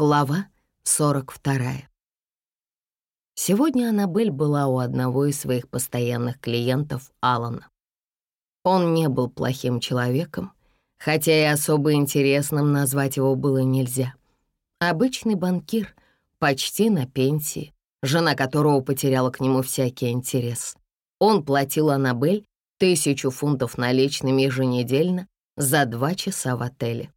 Глава 42. Сегодня Аннабель была у одного из своих постоянных клиентов Алана. Он не был плохим человеком, хотя и особо интересным назвать его было нельзя. Обычный банкир, почти на пенсии, жена которого потеряла к нему всякий интерес. Он платил Аннабель тысячу фунтов наличными еженедельно за два часа в отеле.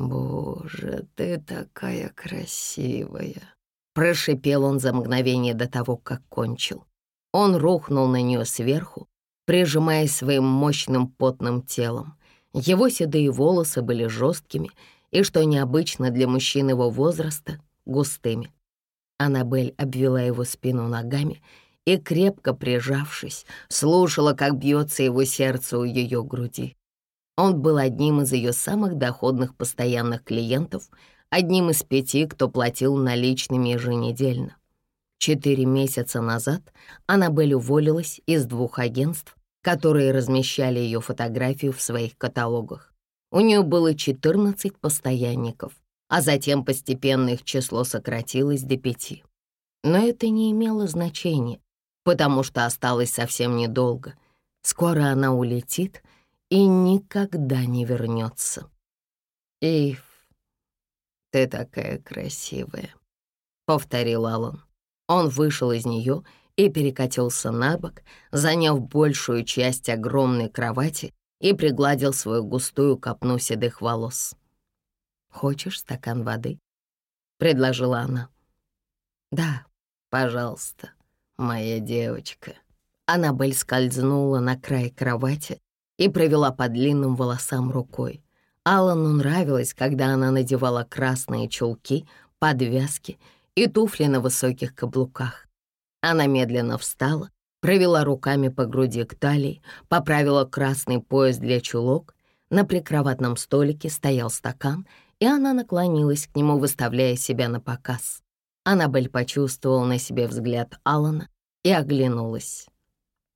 «Боже, ты такая красивая!» Прошипел он за мгновение до того, как кончил. Он рухнул на нее сверху, прижимаясь своим мощным потным телом. Его седые волосы были жесткими и, что необычно для мужчин его возраста, густыми. Аннабель обвела его спину ногами и, крепко прижавшись, слушала, как бьется его сердце у ее груди. Он был одним из ее самых доходных постоянных клиентов, одним из пяти, кто платил наличными еженедельно. Четыре месяца назад Аннабель уволилась из двух агентств, которые размещали ее фотографию в своих каталогах. У нее было 14 постоянников, а затем постепенно их число сократилось до пяти. Но это не имело значения, потому что осталось совсем недолго. Скоро она улетит — и никогда не вернется. «Эйв, ты такая красивая», — повторил Алан. Он вышел из нее и перекатился на бок, заняв большую часть огромной кровати и пригладил свою густую копну седых волос. «Хочешь стакан воды?» — предложила она. «Да, пожалуйста, моя девочка». Аннабель скользнула на край кровати и провела по длинным волосам рукой. Аллану нравилось, когда она надевала красные чулки, подвязки и туфли на высоких каблуках. Она медленно встала, провела руками по груди к талии, поправила красный пояс для чулок. На прикроватном столике стоял стакан, и она наклонилась к нему, выставляя себя на показ. Аннабель почувствовала на себе взгляд Алана и оглянулась.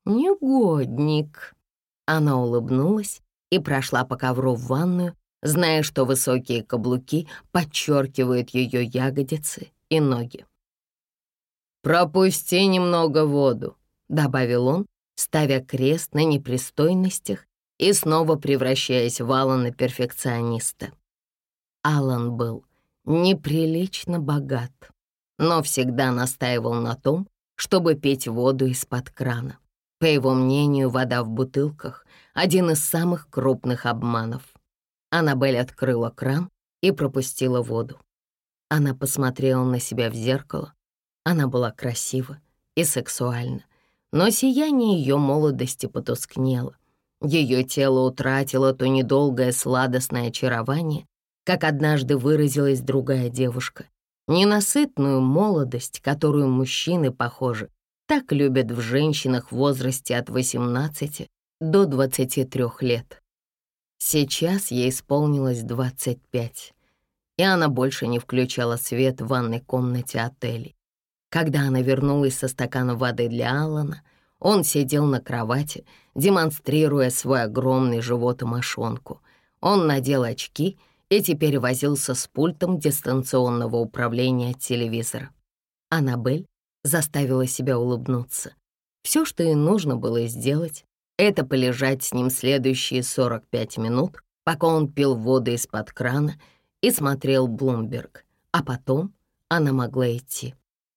«Негодник», она улыбнулась и прошла по ковру в ванную, зная, что высокие каблуки подчеркивают ее ягодицы и ноги. «Пропусти немного воду», — добавил он, ставя крест на непристойностях и снова превращаясь в Алана перфекциониста. Алан был неприлично богат, но всегда настаивал на том, чтобы пить воду из-под крана. По его мнению, вода в бутылках — один из самых крупных обманов. Аннабель открыла кран и пропустила воду. Она посмотрела на себя в зеркало. Она была красива и сексуальна, но сияние ее молодости потускнело. Ее тело утратило то недолгое сладостное очарование, как однажды выразилась другая девушка, ненасытную молодость, которую мужчины, похоже, так любят в женщинах в возрасте от 18 до 23 лет. Сейчас ей исполнилось 25, и она больше не включала свет в ванной комнате отелей. Когда она вернулась со стаканом воды для Алана, он сидел на кровати, демонстрируя свой огромный живот и мошонку. Он надел очки и теперь возился с пультом дистанционного управления телевизора. Аннабель заставила себя улыбнуться. Все, что ей нужно было сделать, это полежать с ним следующие 45 минут, пока он пил воду из-под крана и смотрел Блумберг, а потом она могла идти.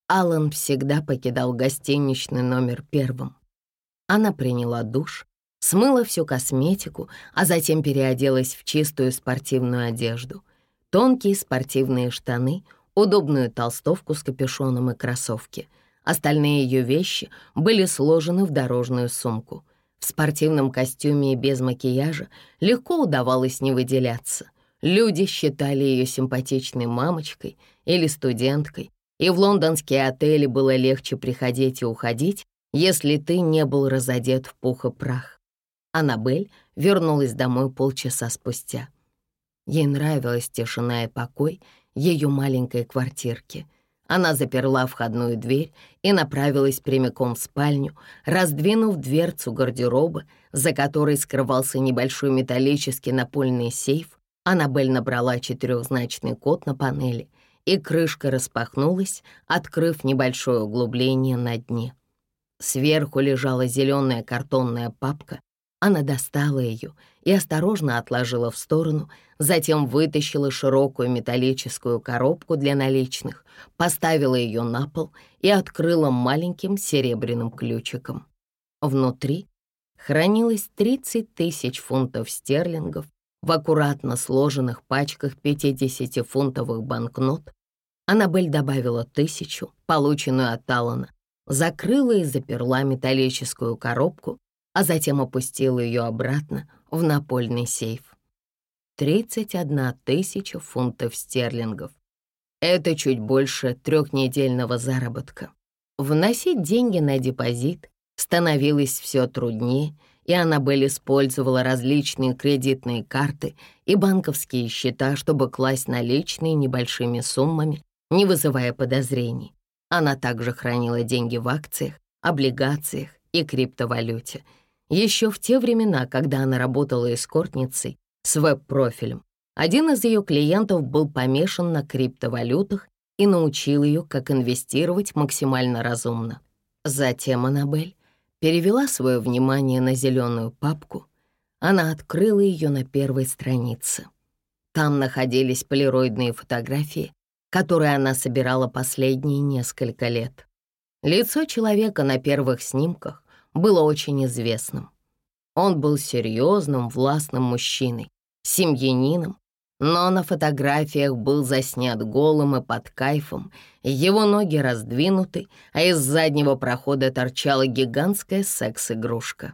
Алан всегда покидал гостиничный номер первым. Она приняла душ, смыла всю косметику, а затем переоделась в чистую спортивную одежду. Тонкие спортивные штаны, удобную толстовку с капюшоном и кроссовки — Остальные ее вещи были сложены в дорожную сумку. В спортивном костюме и без макияжа легко удавалось не выделяться. Люди считали ее симпатичной мамочкой или студенткой, и в лондонские отели было легче приходить и уходить, если ты не был разодет в пух и прах. Аннабель вернулась домой полчаса спустя. Ей нравилась тишина и покой ее маленькой квартирки — она заперла входную дверь и направилась прямиком в спальню, раздвинув дверцу гардероба, за которой скрывался небольшой металлический напольный сейф. Аннабель набрала четырехзначный код на панели и крышка распахнулась, открыв небольшое углубление на дне. Сверху лежала зеленая картонная папка. Она достала ее и осторожно отложила в сторону, затем вытащила широкую металлическую коробку для наличных, поставила ее на пол и открыла маленьким серебряным ключиком. Внутри хранилось 30 тысяч фунтов стерлингов в аккуратно сложенных пачках 50-фунтовых банкнот. Аннабель добавила тысячу, полученную от Алана, закрыла и заперла металлическую коробку, а затем опустила ее обратно в напольный сейф. 31 тысяча фунтов стерлингов. Это чуть больше трехнедельного заработка. Вносить деньги на депозит становилось все труднее, и Аннабель использовала различные кредитные карты и банковские счета, чтобы класть наличные небольшими суммами, не вызывая подозрений. Она также хранила деньги в акциях, облигациях и криптовалюте. Еще в те времена, когда она работала эскортницей с веб-профилем, один из ее клиентов был помешан на криптовалютах и научил ее, как инвестировать максимально разумно. Затем Аннабель перевела свое внимание на зеленую папку. Она открыла ее на первой странице. Там находились полироидные фотографии, которые она собирала последние несколько лет. Лицо человека на первых снимках было очень известным. Он был серьезным, властным мужчиной, семьянином, но на фотографиях был заснят голым и под кайфом, его ноги раздвинуты, а из заднего прохода торчала гигантская секс-игрушка.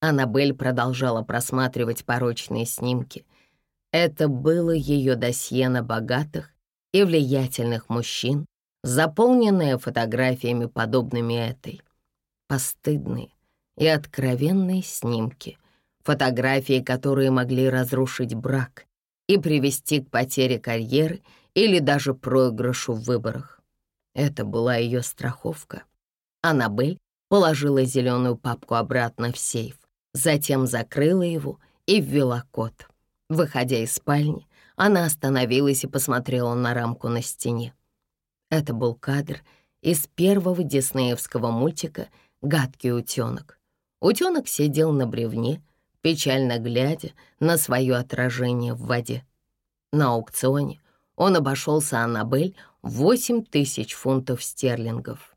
Аннабель продолжала просматривать порочные снимки. Это было ее досье на богатых и влиятельных мужчин, заполненное фотографиями, подобными этой. Постыдные и откровенные снимки, фотографии, которые могли разрушить брак и привести к потере карьеры или даже проигрышу в выборах. Это была ее страховка. Аннабель положила зеленую папку обратно в сейф, затем закрыла его и ввела код. Выходя из спальни, она остановилась и посмотрела на рамку на стене. Это был кадр из первого диснеевского мультика «Гадкий утенок». Утенок сидел на бревне, печально глядя на свое отражение в воде. На аукционе он обошелся Аннабель в 8 тысяч фунтов стерлингов.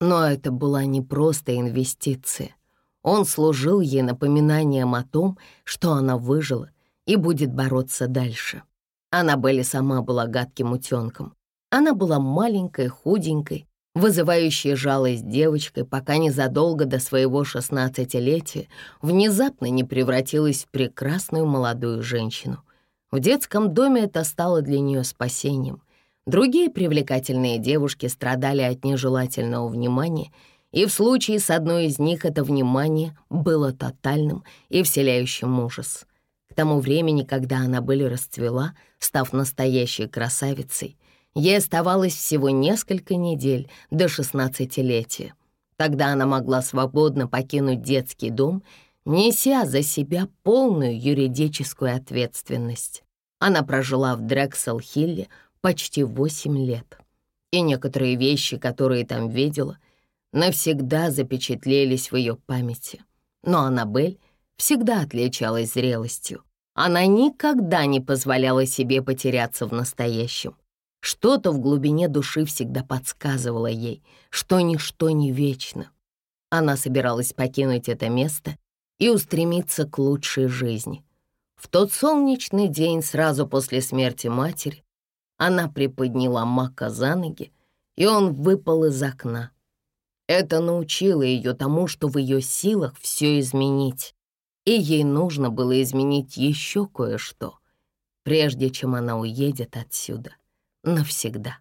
Но это была не просто инвестиция. Он служил ей напоминанием о том, что она выжила и будет бороться дальше. Аннабель сама была гадким утенком. Она была маленькой, худенькой, вызывающей жалость девочкой, пока незадолго до своего шестнадцатилетия внезапно не превратилась в прекрасную молодую женщину. В детском доме это стало для нее спасением. Другие привлекательные девушки страдали от нежелательного внимания, и в случае с одной из них это внимание было тотальным и вселяющим ужас — тому времени, когда она были расцвела, став настоящей красавицей, ей оставалось всего несколько недель до шестнадцатилетия. Тогда она могла свободно покинуть детский дом, неся за себя полную юридическую ответственность. Она прожила в Дрексел-Хилле почти восемь лет. И некоторые вещи, которые там видела, навсегда запечатлелись в ее памяти. Но Аннабель всегда отличалась зрелостью. Она никогда не позволяла себе потеряться в настоящем. Что-то в глубине души всегда подсказывало ей, что ничто не вечно. Она собиралась покинуть это место и устремиться к лучшей жизни. В тот солнечный день сразу после смерти матери она приподняла Мака за ноги, и он выпал из окна. Это научило ее тому, что в ее силах все изменить и ей нужно было изменить еще кое-что, прежде чем она уедет отсюда навсегда.